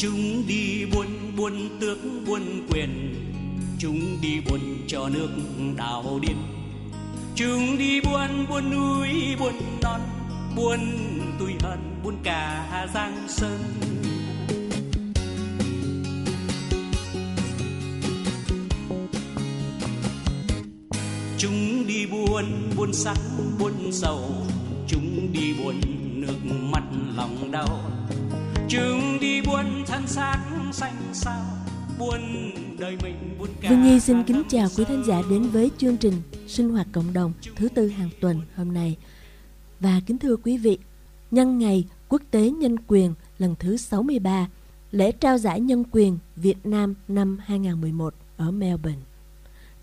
chúng đi buôn buôn tước, buôn quyền. Chúng đi buôn cho nước đảo điên chúng đi buôn buôn núi, buôn non, buôn tuổi hận, buôn cả giang sơn. Chúng đi buôn buôn sắc buôn sầu. Chúng đi buôn nước mắt lòng đau chúng đi buôn thân xác xanh sao buôn đời mình buôn cả Vương Nhi xin kính chào quý khán giả đến với chương trình Sinh hoạt cộng đồng thứ tư hàng tuần hôm nay. Và kính thưa quý vị, nhân ngày Quốc tế Nhân quyền lần thứ 63, lễ trao giải nhân quyền Việt Nam năm 2011 ở Melbourne.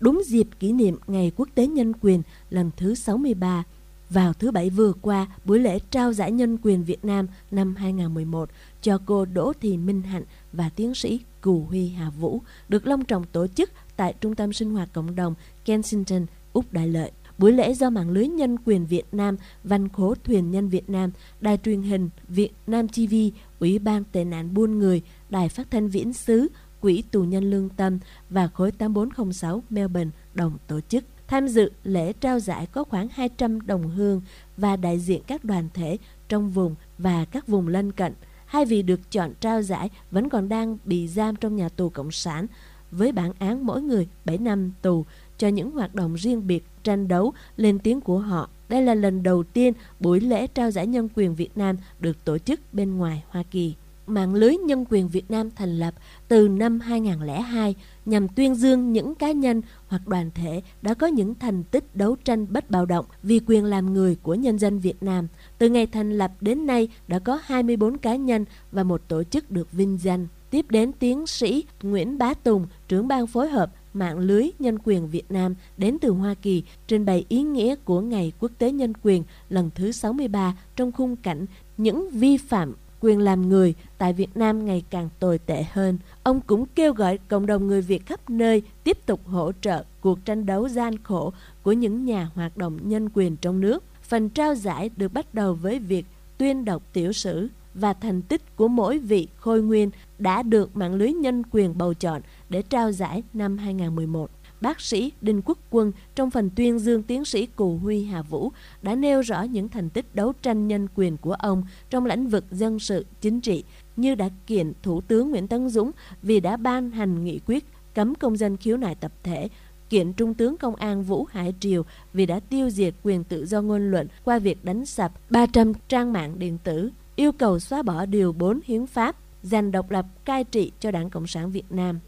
Đúng dịp kỷ niệm Ngày Quốc tế Nhân quyền lần thứ 63, vào thứ Bảy vừa qua, buổi lễ trao giải nhân quyền Việt Nam năm 2011 cho cô Đỗ Thị Minh Hạnh và tiến sĩ Cù Huy Hà Vũ được long trọng tổ chức tại Trung tâm Sinh hoạt Cộng đồng Kensington, Úc Đại Lợi. Buổi lễ do mạng lưới nhân quyền Việt Nam, Văn khố thuyền nhân Việt Nam, Đài truyền hình Việt Nam TV, Ủy ban tệ nạn buôn người, Đài phát thanh viễn xứ, Quỹ tù nhân lương tâm và khối 8406 Melbourne đồng tổ chức. Tham dự lễ trao giải có khoảng 200 đồng hương và đại diện các đoàn thể trong vùng và các vùng lân cận. Hai vị được chọn trao giải vẫn còn đang bị giam trong nhà tù Cộng sản với bản án mỗi người 7 năm tù, cho những hoạt động riêng biệt, tranh đấu, lên tiếng của họ. Đây là lần đầu tiên buổi lễ trao giải nhân quyền Việt Nam được tổ chức bên ngoài Hoa Kỳ. Mạng lưới nhân quyền Việt Nam thành lập từ năm 2002 nhằm tuyên dương những cá nhân hoặc đoàn thể đã có những thành tích đấu tranh bất bạo động vì quyền làm người của nhân dân Việt Nam. Từ ngày thành lập đến nay đã có 24 cá nhân và một tổ chức được vinh danh. Tiếp đến tiến sĩ Nguyễn Bá Tùng, trưởng ban phối hợp mạng lưới nhân quyền Việt Nam đến từ Hoa Kỳ trình bày ý nghĩa của Ngày Quốc tế Nhân quyền lần thứ 63 trong khung cảnh những vi phạm quyền làm người, tại Việt Nam ngày càng tồi tệ hơn. Ông cũng kêu gọi cộng đồng người Việt khắp nơi tiếp tục hỗ trợ cuộc tranh đấu gian khổ của những nhà hoạt động nhân quyền trong nước. Phần trao giải được bắt đầu với việc tuyên đọc tiểu sử và thành tích của mỗi vị khôi nguyên đã được mạng lưới nhân quyền bầu chọn để trao giải năm 2011 bác sĩ Đinh Quốc Quân trong phần tuyên dương tiến sĩ Cù Huy Hà Vũ đã nêu rõ những thành tích đấu tranh nhân quyền của ông trong lĩnh vực dân sự, chính trị, như đã kiện Thủ tướng Nguyễn Tấn Dũng vì đã ban hành nghị quyết cấm công dân khiếu nại tập thể, kiện Trung tướng Công an Vũ Hải Triều vì đã tiêu diệt quyền tự do ngôn luận qua việc đánh sập 300 trang mạng điện tử, yêu cầu xóa bỏ Điều 4 Hiến pháp, dành độc lập cai trị cho Đảng Cộng sản Việt Nam.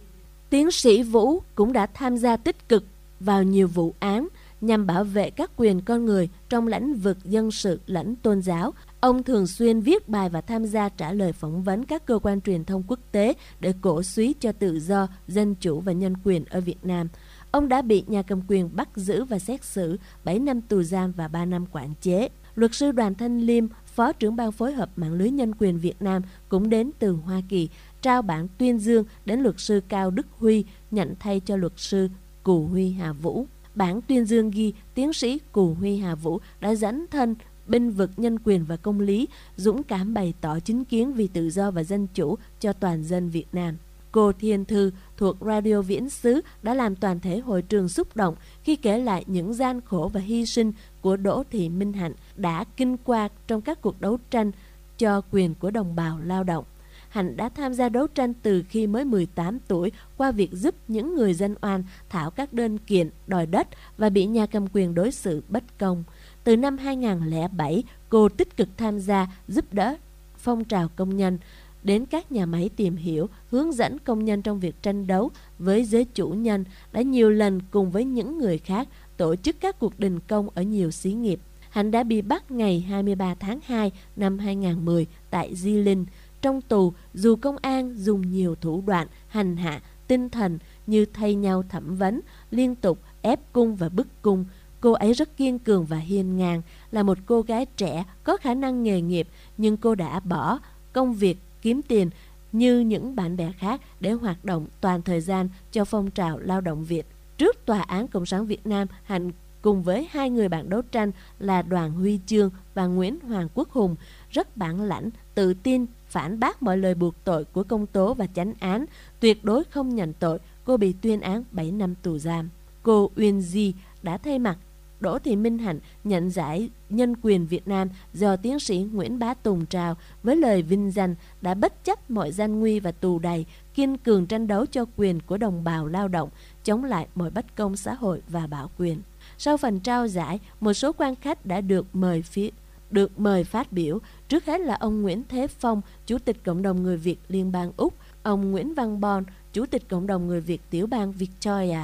Tiến sĩ Vũ cũng đã tham gia tích cực vào nhiều vụ án nhằm bảo vệ các quyền con người trong lĩnh vực dân sự lẫn tôn giáo. Ông thường xuyên viết bài và tham gia trả lời phỏng vấn các cơ quan truyền thông quốc tế để cổ suý cho tự do, dân chủ và nhân quyền ở Việt Nam. Ông đã bị nhà cầm quyền bắt giữ và xét xử 7 năm tù giam và 3 năm quản chế. Luật sư Đoàn Thanh Liêm, Phó trưởng ban phối hợp mạng lưới nhân quyền Việt Nam cũng đến từ Hoa Kỳ trao bản tuyên dương đến luật sư Cao Đức Huy nhận thay cho luật sư Cù Huy Hà Vũ. Bản tuyên dương ghi tiến sĩ Cù Huy Hà Vũ đã dẫn thân binh vực nhân quyền và công lý, dũng cảm bày tỏ chính kiến vì tự do và dân chủ cho toàn dân Việt Nam. Cô Thiên Thư thuộc Radio Viễn Xứ đã làm toàn thể hội trường xúc động khi kể lại những gian khổ và hy sinh của Đỗ Thị Minh Hạnh đã kinh qua trong các cuộc đấu tranh cho quyền của đồng bào lao động. Hạnh đã tham gia đấu tranh từ khi mới 18 tuổi qua việc giúp những người dân oan thảo các đơn kiện đòi đất và bị nhà cầm quyền đối xử bất công. Từ năm 2007, cô tích cực tham gia giúp đỡ phong trào công nhân, đến các nhà máy tìm hiểu, hướng dẫn công nhân trong việc tranh đấu với giới chủ nhân, đã nhiều lần cùng với những người khác tổ chức các cuộc đình công ở nhiều xí nghiệp. Hạnh đã bị bắt ngày 23 tháng 2 năm 2010 tại Di Linh. Trong tù, dù công an dùng nhiều thủ đoạn hành hạ, tinh thần như thay nhau thẩm vấn, liên tục ép cung và bức cung, cô ấy rất kiên cường và hiên ngang, là một cô gái trẻ có khả năng nghề nghiệp, nhưng cô đã bỏ công việc kiếm tiền như những bạn bè khác để hoạt động toàn thời gian cho phong trào lao động Việt. Trước Tòa án Cộng sản Việt Nam, Hạnh cùng với hai người bạn đấu tranh là Đoàn Huy Chương và Nguyễn Hoàng Quốc Hùng rất bản lãnh, tự tin, phản bác mọi lời buộc tội của công tố và chánh án, tuyệt đối không nhận tội, cô bị tuyên án 7 năm tù giam. Cô Uyên Di đã thay mặt Đỗ Thị Minh Hạnh nhận giải nhân quyền Việt Nam do tiến sĩ Nguyễn Bá Tùng trao với lời vinh danh đã bất chấp mọi gian nguy và tù đầy, kiên cường tranh đấu cho quyền của đồng bào lao động, chống lại mọi bất công xã hội và bảo quyền. Sau phần trao giải, một số quan khách đã được mời phía được mời phát biểu, trước hết là ông Nguyễn Thế Phong, Chủ tịch Cộng đồng Người Việt Liên bang Úc, ông Nguyễn Văn Bon, Chủ tịch Cộng đồng Người Việt Tiểu bang Victoria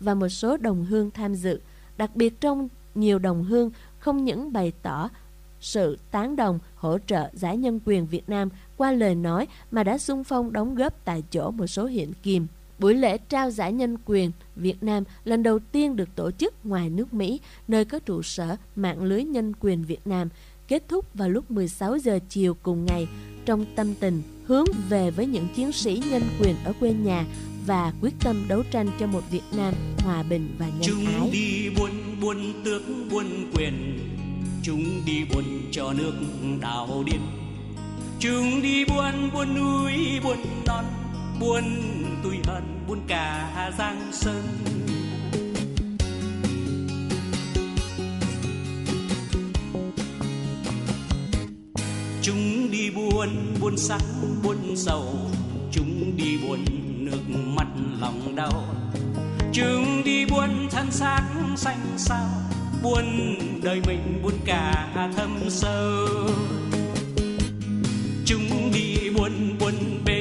và một số đồng hương tham dự. Đặc biệt trong nhiều đồng hương không những bày tỏ sự tán đồng hỗ trợ giải nhân quyền Việt Nam qua lời nói mà đã xung phong đóng góp tại chỗ một số hiện kim. Buổi lễ trao giải nhân quyền Việt Nam lần đầu tiên được tổ chức ngoài nước Mỹ, nơi có trụ sở mạng lưới nhân quyền Việt Nam, kết thúc vào lúc 16 giờ chiều cùng ngày trong tâm tình hướng về với những chiến sĩ nhân quyền ở quê nhà và quyết tâm đấu tranh cho một Việt Nam hòa bình và nhân chúng ái. đi buôn buôn tước buôn quyền chúng đi buôn cho nước đảo điên chúng đi buôn buôn núi buôn non buôn tủi hận buôn cả giang sơn đi buôn buôn sắc buôn sầu. Chúng đi buôn nước mắt lòng đau. Chúng đi buôn thân xác xanh xao. Buôn đời mình, buôn cả thâm sâu. Chúng đi buôn buôn bên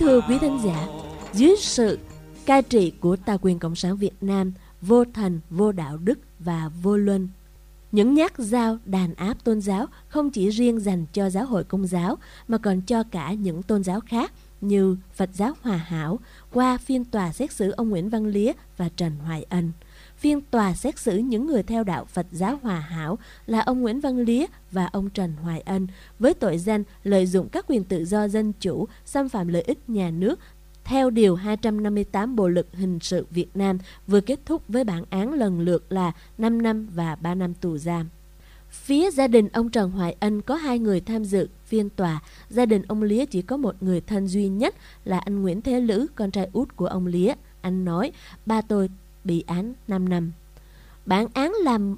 thưa quý thính giả, dưới sự cai trị của tà quyền Cộng sản Việt Nam, vô thần, vô đạo đức và vô luân. Những nhát dao đàn áp tôn giáo không chỉ riêng dành cho giáo hội công giáo mà còn cho cả những tôn giáo khác như Phật giáo Hòa Hảo qua phiên tòa xét xử ông Nguyễn Văn Lía và Trần Hoài Ân. Phiên tòa xét xử những người theo đạo Phật giáo Hòa Hảo là ông Nguyễn Văn Lía và ông Trần Hoài Ân với tội danh lợi dụng các quyền tự do dân chủ, xâm phạm lợi ích nhà nước theo Điều 258 Bộ Luật Hình sự Việt Nam vừa kết thúc với bản án lần lượt là 5 năm và 3 năm tù giam. Phía gia đình ông Trần Hoài Ân có hai người tham dự phiên tòa. Gia đình ông Lía chỉ có một người thân duy nhất là anh Nguyễn Thế Lữ, con trai út của ông Lía. Anh nói, ba tôi bị án 5 năm. Bản án làm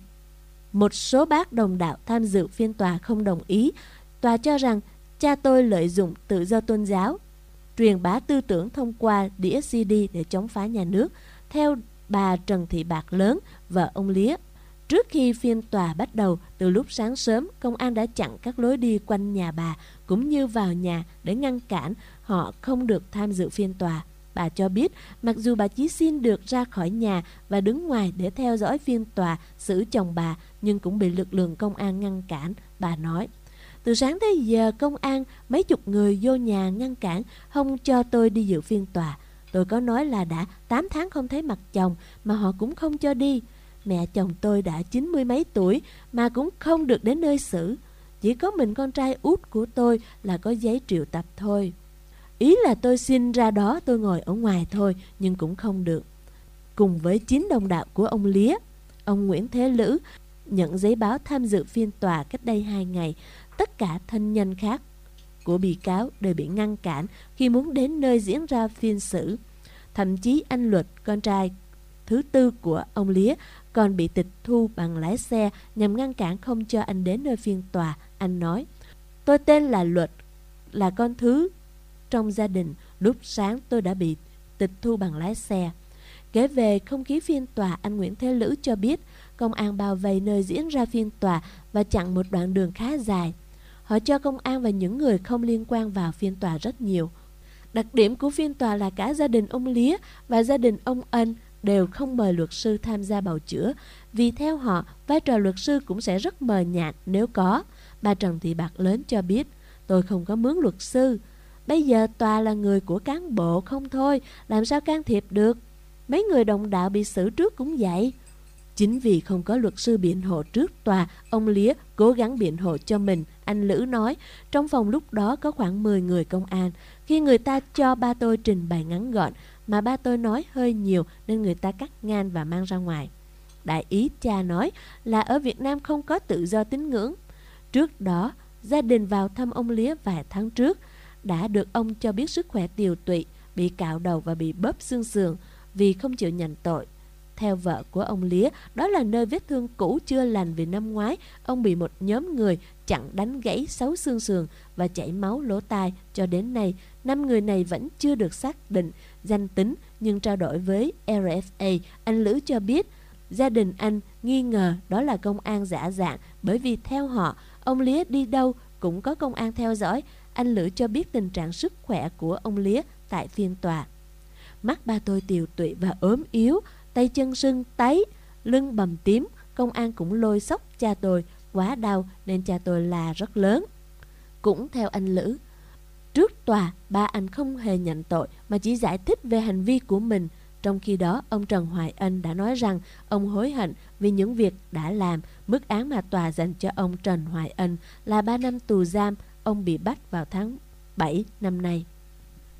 một số bác đồng đạo tham dự phiên tòa không đồng ý. Tòa cho rằng cha tôi lợi dụng tự do tôn giáo, truyền bá tư tưởng thông qua đĩa CD để chống phá nhà nước. Theo bà Trần Thị Bạc Lớn, vợ ông Lía, Trước khi phiên tòa bắt đầu, từ lúc sáng sớm, công an đã chặn các lối đi quanh nhà bà cũng như vào nhà để ngăn cản họ không được tham dự phiên tòa. Bà cho biết, mặc dù bà chỉ xin được ra khỏi nhà và đứng ngoài để theo dõi phiên tòa xử chồng bà, nhưng cũng bị lực lượng công an ngăn cản, bà nói. Từ sáng tới giờ, công an mấy chục người vô nhà ngăn cản, không cho tôi đi dự phiên tòa. Tôi có nói là đã 8 tháng không thấy mặt chồng mà họ cũng không cho đi. Mẹ chồng tôi đã chín mươi mấy tuổi mà cũng không được đến nơi xử. Chỉ có mình con trai út của tôi là có giấy triệu tập thôi. Ý là tôi xin ra đó tôi ngồi ở ngoài thôi nhưng cũng không được. Cùng với chín đồng đạo của ông Lía, ông Nguyễn Thế Lữ nhận giấy báo tham dự phiên tòa cách đây hai ngày. Tất cả thân nhân khác của bị cáo đều bị ngăn cản khi muốn đến nơi diễn ra phiên xử. Thậm chí anh Luật, con trai thứ tư của ông Lía, còn bị tịch thu bằng lái xe nhằm ngăn cản không cho anh đến nơi phiên tòa. Anh nói, tôi tên là Luật, là con thứ trong gia đình. Lúc sáng tôi đã bị tịch thu bằng lái xe. Kể về không khí phiên tòa, anh Nguyễn Thế Lữ cho biết công an bao vây nơi diễn ra phiên tòa và chặn một đoạn đường khá dài. họ cho công an và những người không liên quan vào phiên tòa rất nhiều. Đặc điểm của phiên tòa là cả gia đình ông Lía và gia đình ông Ân đều không mời luật sư tham gia bào chữa, vì theo họ, vai trò luật sư cũng sẽ rất mờ nhạt nếu có. Bà Trần Thị Bạc lớn cho biết, tôi không có mướn luật sư. Bây giờ tòa là người của cán bộ không thôi, làm sao can thiệp được? Mấy người đồng đạo bị xử trước cũng vậy. Chính vì không có luật sư biện hộ trước tòa, ông Lía cố gắng biện hộ cho mình. Anh Lữ nói, trong phòng lúc đó có khoảng 10 người công an. Khi người ta cho ba tôi trình bày ngắn gọn, mà ba tôi nói hơi nhiều nên người ta cắt ngang và mang ra ngoài. Đại ý cha nói là ở Việt Nam không có tự do tín ngưỡng. Trước đó, gia đình vào thăm ông Lía vài tháng trước, đã được ông cho biết sức khỏe tiều tụy, bị cạo đầu và bị bóp xương sườn vì không chịu nhận tội. Theo vợ của ông Lía, đó là nơi vết thương cũ chưa lành vì năm ngoái, ông bị một nhóm người chặn đánh gãy sáu xương sườn và chảy máu lỗ tai. Cho đến nay, năm người này vẫn chưa được xác định danh tính, nhưng trao đổi với RFA, anh Lữ cho biết gia đình anh nghi ngờ đó là công an giả dạng bởi vì theo họ, ông Lía đi đâu cũng có công an theo dõi. Anh Lữ cho biết tình trạng sức khỏe của ông Lía tại phiên tòa. Mắt ba tôi tiều tụy và ốm yếu, tay chân sưng tấy, lưng bầm tím, công an cũng lôi sóc cha tôi, quá đau nên cha tôi là rất lớn. Cũng theo anh Lữ, trước tòa ba anh không hề nhận tội mà chỉ giải thích về hành vi của mình. Trong khi đó, ông Trần Hoài Ân đã nói rằng ông hối hận vì những việc đã làm. Mức án mà tòa dành cho ông Trần Hoài Ân là 3 năm tù giam. Ông bị bắt vào tháng 7 năm nay.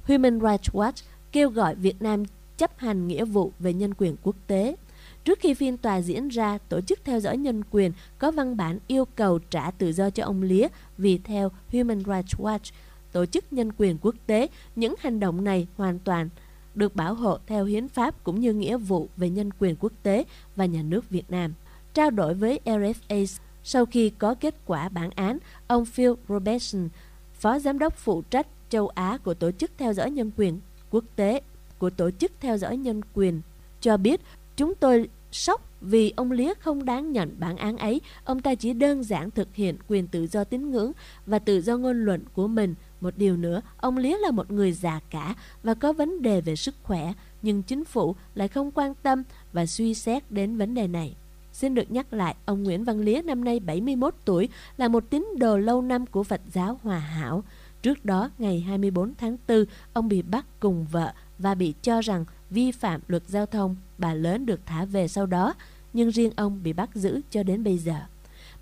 Human Rights Watch kêu gọi Việt Nam chấp hành nghĩa vụ về nhân quyền quốc tế. Trước khi phiên tòa diễn ra, Tổ chức Theo dõi Nhân quyền có văn bản yêu cầu trả tự do cho ông Lía vì theo Human Rights Watch, Tổ chức Nhân quyền Quốc tế, những hành động này hoàn toàn được bảo hộ theo hiến pháp cũng như nghĩa vụ về nhân quyền quốc tế và nhà nước Việt Nam. Trao đổi với RFA sau khi có kết quả bản án, ông Phil Robertson, Phó Giám đốc phụ trách châu Á của Tổ chức Theo dõi Nhân quyền Quốc tế của Tổ chức Theo dõi Nhân quyền cho biết chúng tôi sốc vì ông Lía không đáng nhận bản án ấy, ông ta chỉ đơn giản thực hiện quyền tự do tín ngưỡng và tự do ngôn luận của mình. Một điều nữa, ông Lía là một người già cả và có vấn đề về sức khỏe, nhưng chính phủ lại không quan tâm và suy xét đến vấn đề này. Xin được nhắc lại, ông Nguyễn Văn Lía năm nay 71 tuổi là một tín đồ lâu năm của Phật giáo Hòa Hảo. Trước đó, ngày 24 tháng 4, ông bị bắt cùng vợ và bị cho rằng vi phạm luật giao thông, bà lớn được thả về sau đó, nhưng riêng ông bị bắt giữ cho đến bây giờ.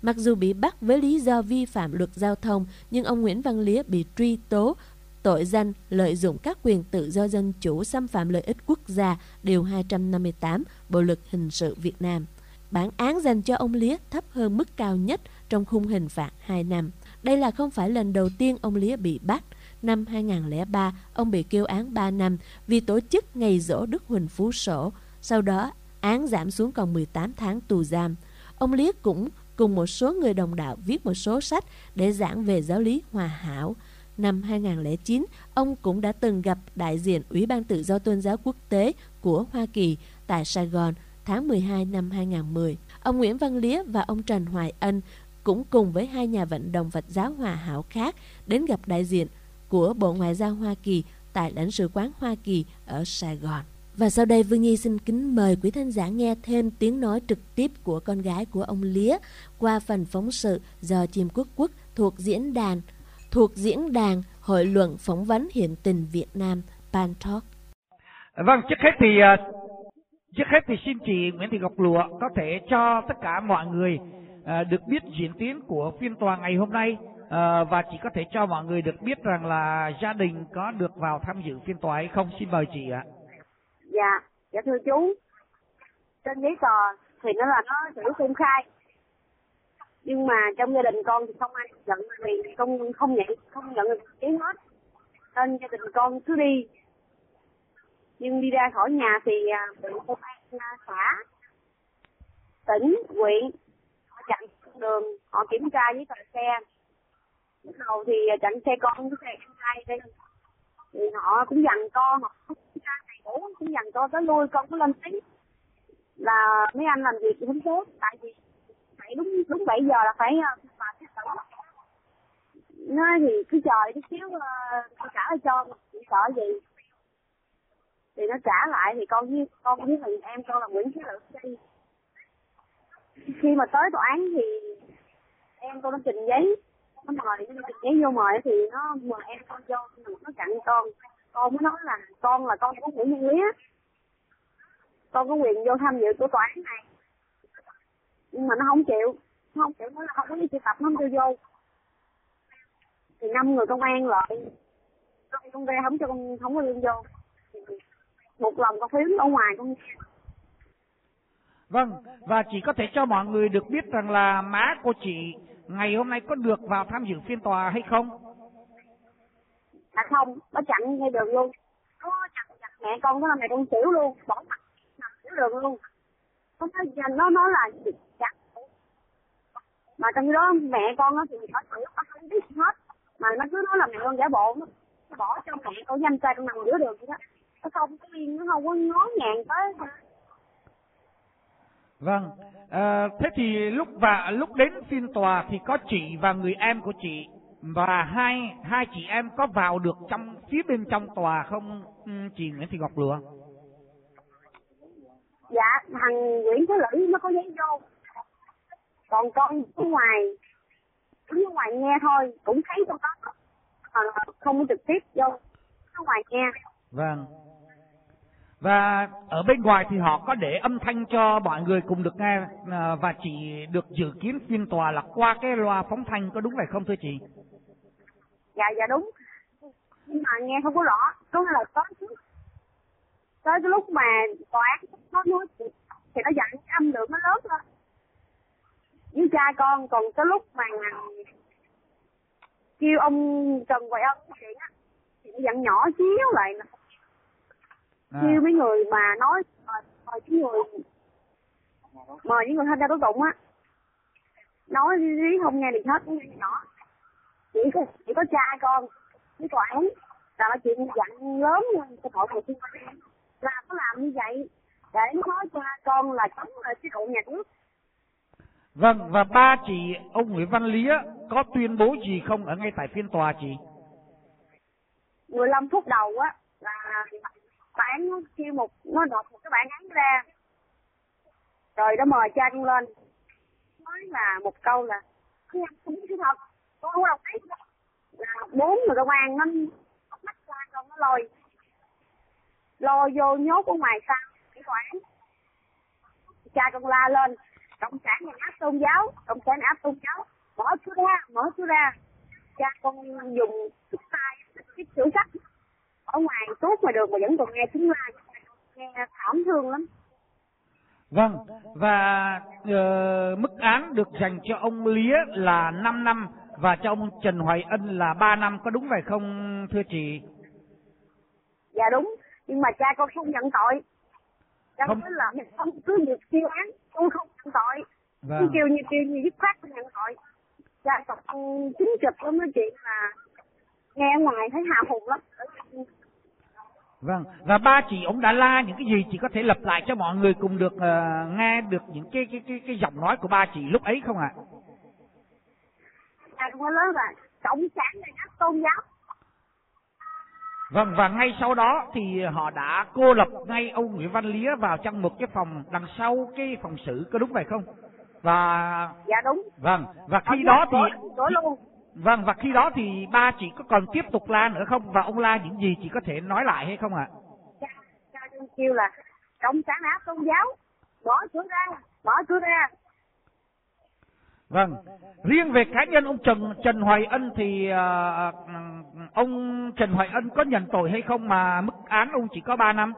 Mặc dù bị bắt với lý do vi phạm luật giao thông, nhưng ông Nguyễn Văn Lía bị truy tố tội danh lợi dụng các quyền tự do dân chủ xâm phạm lợi ích quốc gia, điều 258 Bộ luật hình sự Việt Nam. Bản án dành cho ông Lía thấp hơn mức cao nhất trong khung hình phạt 2 năm. Đây là không phải lần đầu tiên ông Lía bị bắt. Năm 2003, ông bị kêu án 3 năm vì tổ chức ngày dỗ Đức Huỳnh Phú Sổ. Sau đó, án giảm xuống còn 18 tháng tù giam. Ông Lía cũng cùng một số người đồng đạo viết một số sách để giảng về giáo lý hòa hảo. Năm 2009, ông cũng đã từng gặp đại diện Ủy ban Tự do Tôn giáo Quốc tế của Hoa Kỳ tại Sài Gòn tháng 12 năm 2010. Ông Nguyễn Văn Lía và ông Trần Hoài Ân cũng cùng với hai nhà vận động Phật giáo Hòa Hảo khác đến gặp đại diện của Bộ Ngoại giao Hoa Kỳ tại lãnh sự quán Hoa Kỳ ở Sài Gòn. Và sau đây Vương Nhi xin kính mời quý thân giả nghe thêm tiếng nói trực tiếp của con gái của ông Lía qua phần phóng sự do Chim Quốc Quốc thuộc diễn đàn thuộc diễn đàn Hội luận phỏng vấn hiện tình Việt Nam Pan Talk. Vâng, trước hết thì uh, trước hết thì xin chị Nguyễn Thị Ngọc Lụa có thể cho tất cả mọi người ờ, được biết diễn tiến của phiên tòa ngày hôm nay. À, và chỉ có thể cho mọi người được biết rằng là gia đình có được vào tham dự phiên tòa hay không. Xin mời chị ạ. Dạ dạ thưa chú. Trên giấy tờ thì nó là nó chữ công khai. Nhưng mà trong gia đình con thì không ai nhận vì không không nhận không nhận tiếng hết. Nên gia đình con cứ đi nhưng đi ra khỏi nhà thì à, bị công an à, xã tỉnh huyện họ chặn đường họ kiểm tra với tờ xe. Lúc đầu thì à, chặn xe con với xe em trai đây. Thì họ cũng dằn con họ không ra đầy đủ cũng dằn con tới lui con có lên tiếng. Là mấy anh làm việc không tốt tại vì phải đúng đúng bảy giờ là phải mà nó thì cứ chờ chút xíu uh, trả cho sợ gì nó trả lại thì con với con với thằng em con là Nguyễn Chí Lượng đi. Khi mà tới tòa án thì em con nó trình giấy, nó mời, nó trình giấy vô mời thì nó mời em con vô, nó chặn con. Con mới nói là con là con của Nguyễn Văn Lý con có quyền vô tham dự của tòa án này. Nhưng mà nó không chịu, nó không chịu nói là không có đi triệu tập, nó không cho vô. Thì năm người công an lại con ra không cho con, không có lương vô một lần con đứng ở ngoài con Vâng, và chỉ có thể cho mọi người được biết rằng là má của chị ngày hôm nay có được vào tham dự phiên tòa hay không? À không, nó chặn ngay đường luôn. Nó chặn chặt mẹ con, là mẹ con xỉu luôn, bỏ mặt nằm xỉu đường luôn. Nó nói, nó nói là chặt. Mà trong đó mẹ con nó thì nó xỉu, nó không biết hết. Mà nó cứ nói là mẹ con giả bộ, nó bỏ cho mẹ con nhanh tay con nằm giữa đường vậy đó. Nó không có yên, nó không có ngó ngàng tới Vâng, à, thế thì lúc và lúc đến phiên tòa thì có chị và người em của chị và hai hai chị em có vào được trong phía bên trong tòa không ừ, chị Nguyễn Thị Ngọc Lụa? Dạ, thằng Nguyễn Thế Lữ nó có giấy vô. Còn con ở ngoài, đứng ở ngoài nghe thôi, cũng thấy trong đó. À, không trực tiếp vô, ở ngoài nghe. Vâng. Và ở bên ngoài thì họ có để âm thanh cho mọi người cùng được nghe à, và chỉ được dự kiến phiên tòa là qua cái loa phóng thanh có đúng vậy không thưa chị? Dạ dạ đúng. Nhưng mà nghe không có rõ, có là có tới cái lúc mà tòa án nó nói thì nó dặn âm lượng nó lớn lên Với cha con còn tới lúc mà kêu ông Trần Hoài Ân chuyện á thì nó dặn nhỏ xíu lại à. kêu mấy người mà nói mời, cái người mời những người tham gia tố tụng á nói lý không nghe được hết nghe nhỏ chỉ có chỉ có cha con với tòa án là nói chuyện dặn lớn cho hội đồng xung quanh là có làm như vậy để nói cho con là chống là chế độ nhà nước Vâng, và ba chị ông Nguyễn Văn Lý có tuyên bố gì không ở ngay tại phiên tòa chị? 15 phút đầu á là bản nó kêu một, nó đọc một cái bản án ra. Rồi nó mời cha con lên. Nói là một câu là không biết sự thật, con không đồng ý là bốn người công an nó bắt cha con nó lôi lôi vô nhốt ở ngoài sau cái tòa án. Cha con la lên, cộng sản nhà áp tôn giáo, cộng sản áp tôn giáo, mở chú ra, mở chú ra. Cha con dùng chút tay cái chữ sách ở ngoài tốt ngoài đường mà vẫn còn nghe tiếng la nghe thảm thương lắm Vâng, và uh, mức án được dành cho ông Lía là 5 năm và cho ông Trần Hoài Ân là 3 năm, có đúng vậy không thưa chị? Dạ đúng, nhưng mà cha con không nhận tội. Cha không. nói là không cứ việc kêu án, con không nhận tội. Vâng. kêu như kêu như dứt khoát không nhận tội. Cha con chính trực lắm nói chuyện là nghe ngoài thấy hào hùng lắm Vâng, và ba chị ông đã la những cái gì chị có thể lặp lại cho mọi người cùng được uh, nghe được những cái cái cái cái giọng nói của ba chị lúc ấy không ạ? À, không lớn là cộng sản là các tôn giáo. Vâng, và ngay sau đó thì họ đã cô lập ngay ông Nguyễn Văn Lía vào trong một cái phòng đằng sau cái phòng xử, có đúng vậy không? Và Dạ đúng. Vâng, và khi đó thì luôn. Vâng, và khi đó thì ba chị có còn tiếp tục la nữa không? Và ông la những gì chị có thể nói lại hay không ạ? Cha, cha kêu là cộng sản áp tôn giáo, bỏ cửa ra, bỏ cửa ra. Vâng, riêng về cá nhân ông Trần Trần Hoài Ân thì uh, ông Trần Hoài Ân có nhận tội hay không mà mức án ông chỉ có 3 năm?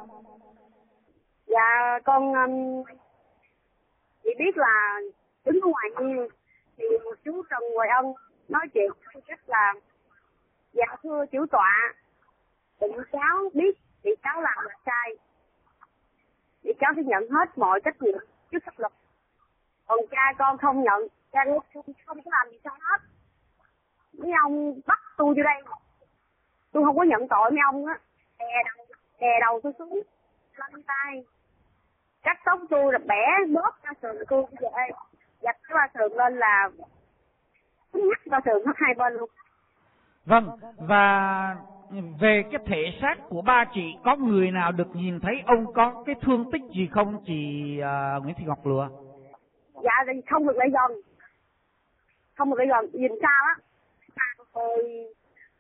Dạ, con um, chỉ biết là đứng ngoài thì chú Trần Hoài Ân nói chuyện cách là dạ thưa chủ tọa, bị cáo biết, bị cáo làm là sai. Bị cáo sẽ nhận hết mọi trách nhiệm trước pháp luật. Còn cha con không nhận, cha con không có làm gì sao hết. Mấy ông bắt tôi vô đây. Tôi không có nhận tội mấy ông á. Đè đầu đè đầu tôi xuống, lăn tay cắt tóc tôi là bẻ bóp ra sườn tôi. Vậy giặt cái ba sườn lên là nhắc ra sườn hết hai bên luôn Vâng, và về cái thể xác của ba chị có người nào được nhìn thấy ông có cái thương tích gì không chị uh, Nguyễn Thị Ngọc Lụa? Dạ thì không được lại gần. Không được lại gần, nhìn sao á. Hồi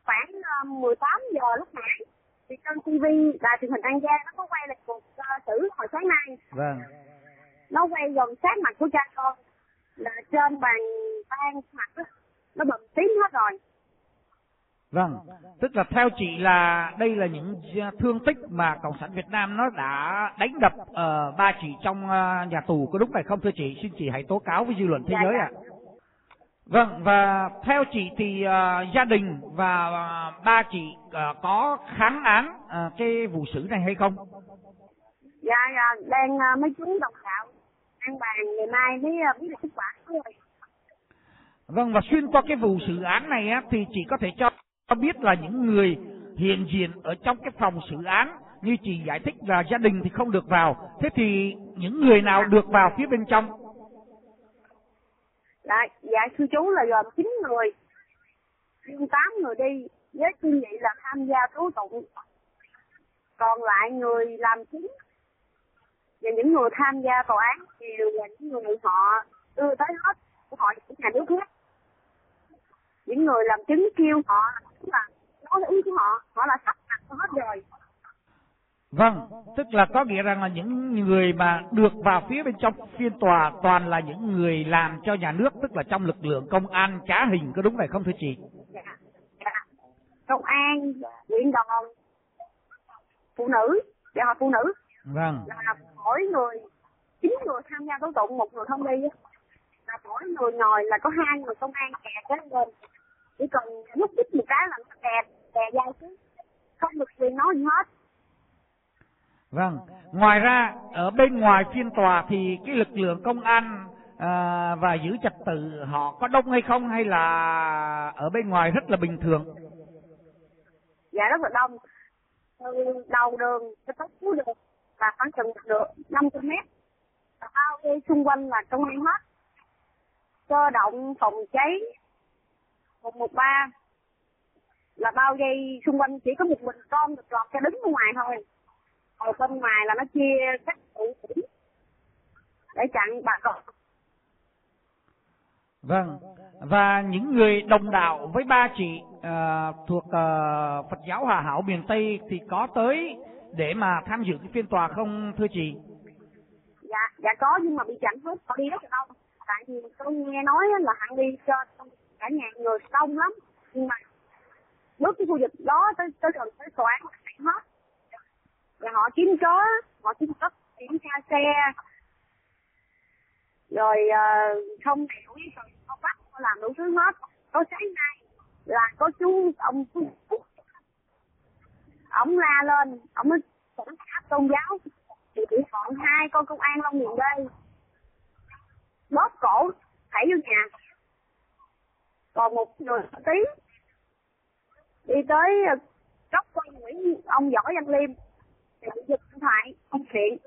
khoảng uh, 18 giờ lúc nãy thì trên TV đài truyền hình An Giang nó có quay lại cuộc uh, xử hồi sáng nay. Vâng. Nó quay gần sát mặt của cha con là trên bàn tan mặt đó, nó bầm tím hết rồi Vâng, tức là theo chị là đây là những thương tích mà Cộng sản Việt Nam nó đã đánh đập uh, ba chị trong uh, nhà tù có đúng phải không thưa chị? Xin chị hãy tố cáo với dư luận thế dạ, giới dạ. ạ. À. Vâng, và theo chị thì uh, gia đình và uh, ba chị uh, có kháng án uh, cái vụ xử này hay không? Dạ, dạ, đang uh, mấy chú đồng đạo đang bàn ngày mai mới uh, biết được kết quả rồi. Vâng, và xuyên qua cái vụ xử án này á, thì chị có thể cho biết là những người hiện diện ở trong cái phòng xử án như chị giải thích là gia đình thì không được vào. Thế thì những người nào được vào phía bên trong? Dạ dạ sư chú là gồm chín người. Riêng tám người đi với cương vị là tham gia tố tụng. Còn lại người làm chứng và những người tham gia tòa án đều là những người họ đưa tới hết của họ nhà nước hết những người làm chứng kêu họ là nói ý của họ họ là sắp đặt hết rồi Vâng, tức là có nghĩa rằng là những người mà được vào phía bên trong phiên tòa toàn là những người làm cho nhà nước, tức là trong lực lượng công an trá hình, có đúng vậy không thưa chị? Dạ, dạ. Công an, viện đoàn, phụ nữ, dạ phụ nữ. Vâng. Là mỗi người, chín người tham gia tố tụng, một người không đi. Là mỗi người ngồi là có hai người công an kè cái lên. Chỉ cần lúc đích một cái là nó đè đè dây chứ. Không được quyền nói gì hết. Vâng. Ngoài ra ở bên ngoài phiên tòa thì cái lực lượng công an à, và giữ trật tự họ có đông hay không hay là ở bên ngoài rất là bình thường? Dạ rất là đông. Từ đầu đường cho tới cuối đường là khoảng chừng được năm trăm mét bao xung quanh là công an hết cơ động phòng cháy. 113 là bao dây xung quanh chỉ có một mình con được lọt cho đứng ở ngoài thôi. Còn bên ngoài là nó chia các tụ để chặn bà con. Vâng, và những người đồng đạo với ba chị uh, thuộc uh, Phật giáo Hòa Hảo miền Tây thì có tới để mà tham dự cái phiên tòa không thưa chị? Dạ, dạ có nhưng mà bị chặn hết, họ đi rất là đông. Tại vì tôi nghe nói là hẳn đi cho cả nhà người đông lắm. Nhưng mà bước cái khu vực đó tới tới gần tới tòa án hết. Rồi họ kiếm cớ họ kiếm cớ kiểm tra xe. Rồi uh, không hiểu rồi họ bắt họ làm đủ thứ hết. Có sáng nay là có chú ông phúc ông la lên ông mới cảnh sát tôn giáo. Thì chỉ còn hai con công an long miền đây bóp cổ thảy vô nhà. Còn một người tí đi tới ờ, góc quan Nguyễn ông Võ Văn Liêm thì bị giật điện thoại ông Thiện.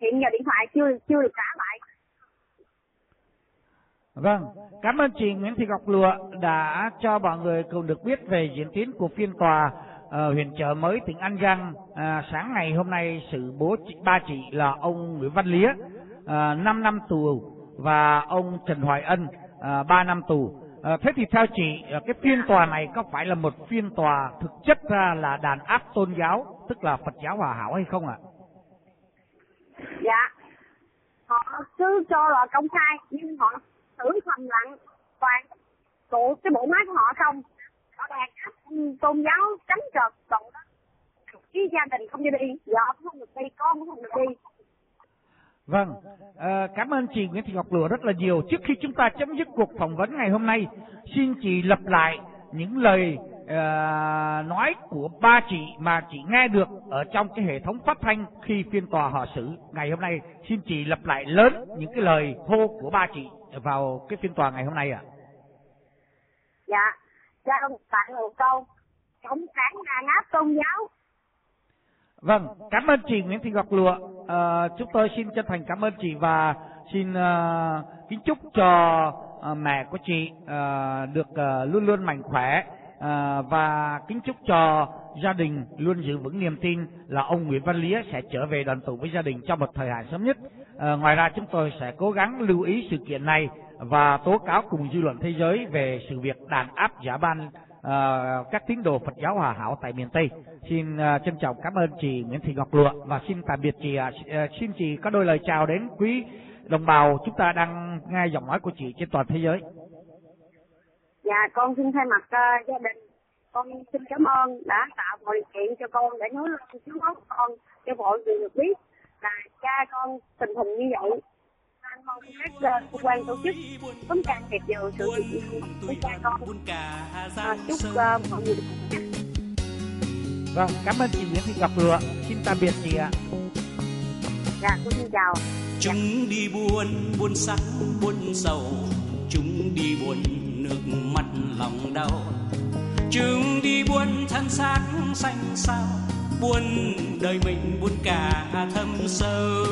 Thiện giờ điện thoại chưa chưa được trả lại. Vâng, cảm ơn chị Nguyễn Thị Ngọc Lụa đã cho mọi người cùng được biết về diễn tiến của phiên tòa ở uh, huyện chợ mới tỉnh An Giang. Uh, sáng ngày hôm nay sự bố chị, ba chị là ông Nguyễn Văn Lía. Ờ, uh, 5 năm tù và ông Trần Hoài Ân ờ, uh, 3 năm tù. À, thế thì theo chị cái phiên tòa này có phải là một phiên tòa thực chất ra là đàn áp tôn giáo tức là Phật giáo hòa hảo hay không ạ? Dạ, họ cứ cho là công khai nhưng họ xử thầm lặng toàn tụ cái bộ máy của họ không họ đàn áp tôn giáo tránh trật tụ đó cái gia đình không cho đi vợ cũng không được đi con cũng không được đi Vâng, à, cảm ơn chị Nguyễn Thị Ngọc Lụa rất là nhiều. Trước khi chúng ta chấm dứt cuộc phỏng vấn ngày hôm nay, xin chị lặp lại những lời à, nói của ba chị mà chị nghe được ở trong cái hệ thống phát thanh khi phiên tòa họ xử ngày hôm nay. Xin chị lặp lại lớn những cái lời hô của ba chị vào cái phiên tòa ngày hôm nay ạ. À. Dạ, cha ông tặng một câu, chống kháng đàn áp tôn giáo Vâng, cảm ơn chị Nguyễn Thị Ngọc Lụa. À, chúng tôi xin chân thành cảm ơn chị và xin uh, kính chúc cho uh, mẹ của chị uh, được uh, luôn luôn mạnh khỏe à, và kính chúc cho gia đình luôn giữ vững niềm tin là ông Nguyễn Văn Lía sẽ trở về đoàn tụ với gia đình trong một thời hạn sớm nhất. À, ngoài ra chúng tôi sẽ cố gắng lưu ý sự kiện này và tố cáo cùng dư luận thế giới về sự việc đàn áp giả ban uh, các tín đồ Phật giáo Hòa Hảo tại miền Tây. Xin uh, trân trọng cảm ơn chị Nguyễn Thị Ngọc Lụa và xin tạm biệt chị. Uh, xin chị có đôi lời chào đến quý đồng bào chúng ta đang nghe giọng nói của chị trên toàn thế giới. Dạ, con xin thay mặt uh, gia đình, con xin cảm ơn đã tạo mọi điều kiện cho con để nói lên tiếng nói của con cho mọi người được biết là cha con tình hình như vậy các cơ quan tổ chức. Sớm can thiệp vào sự việc của cha con. à, chúc uh, mọi người vâng cảm ơn chị Nguyễn Thị Ngọc Lụa. Xin tạm biệt chị ạ. Dạ tôi xin chào. Chúng đi buôn buôn sắc buôn sầu. Chúng đi buôn nước mắt lòng đau. Chúng đi buôn thân xác xanh sao buôn đời mình buôn cả thâm sâu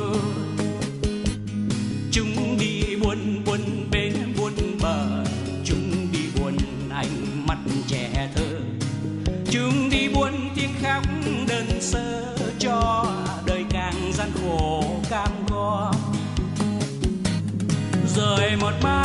chúng đi buôn buôn bên buôn bờ. Chúng đi buôn ánh mắt trẻ thơ. Chúng đi buôn tiếng khóc đơn sơ, cho đời càng gian khổ cam go rồi một mai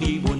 đi buôn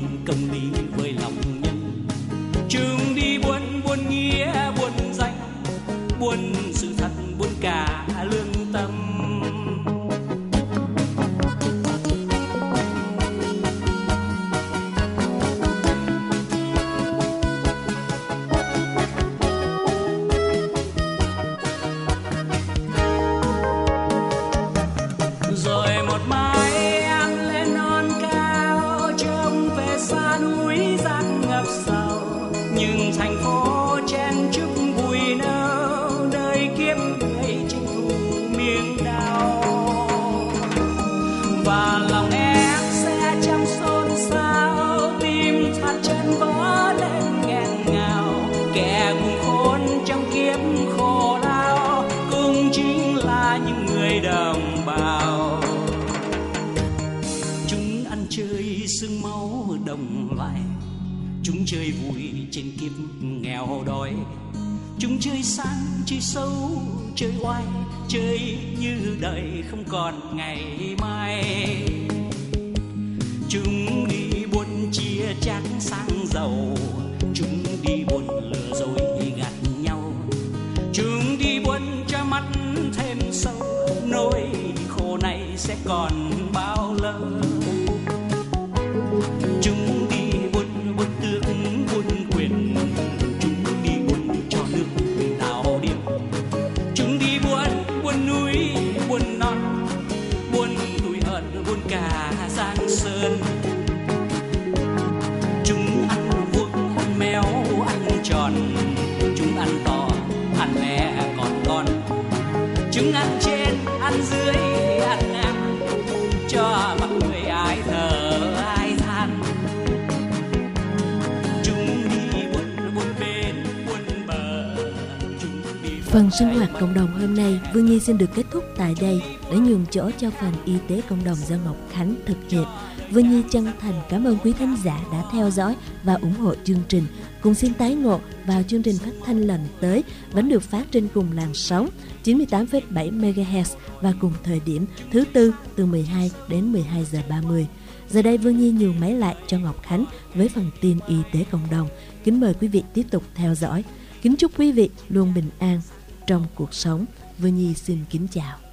sương máu đồng loại chúng chơi vui trên kiếp nghèo đói. Chúng chơi sang, chơi sâu chơi oai, chơi như đời không còn ngày mai. Chúng đi buôn chia chác sang giàu chúng ăn trên ăn dưới ăn ngang cho mặc người ai thở ai than. Chúng đi buôn buôn bên buôn bờ. Chúng đi Phần sinh hoạt cộng đồng hôm nay, Vương Nhi xin được kết thúc tại đây để nhường chỗ cho phần y tế cộng đồng do Ngọc Khánh thực hiện. Vương Nhi chân thành cảm ơn quý thính giả đã theo dõi và ủng hộ chương trình. Cùng xin tái ngộ vào chương trình phát thanh lần tới vẫn được phát trên cùng làn sóng 98,7 MHz và cùng thời điểm thứ tư từ 12 đến 12 giờ 30. Giờ đây Vương Nhi nhường máy lại cho Ngọc Khánh với phần tin y tế cộng đồng. Kính mời quý vị tiếp tục theo dõi. Kính chúc quý vị luôn bình an trong cuộc sống. Vương Nhi xin kính chào.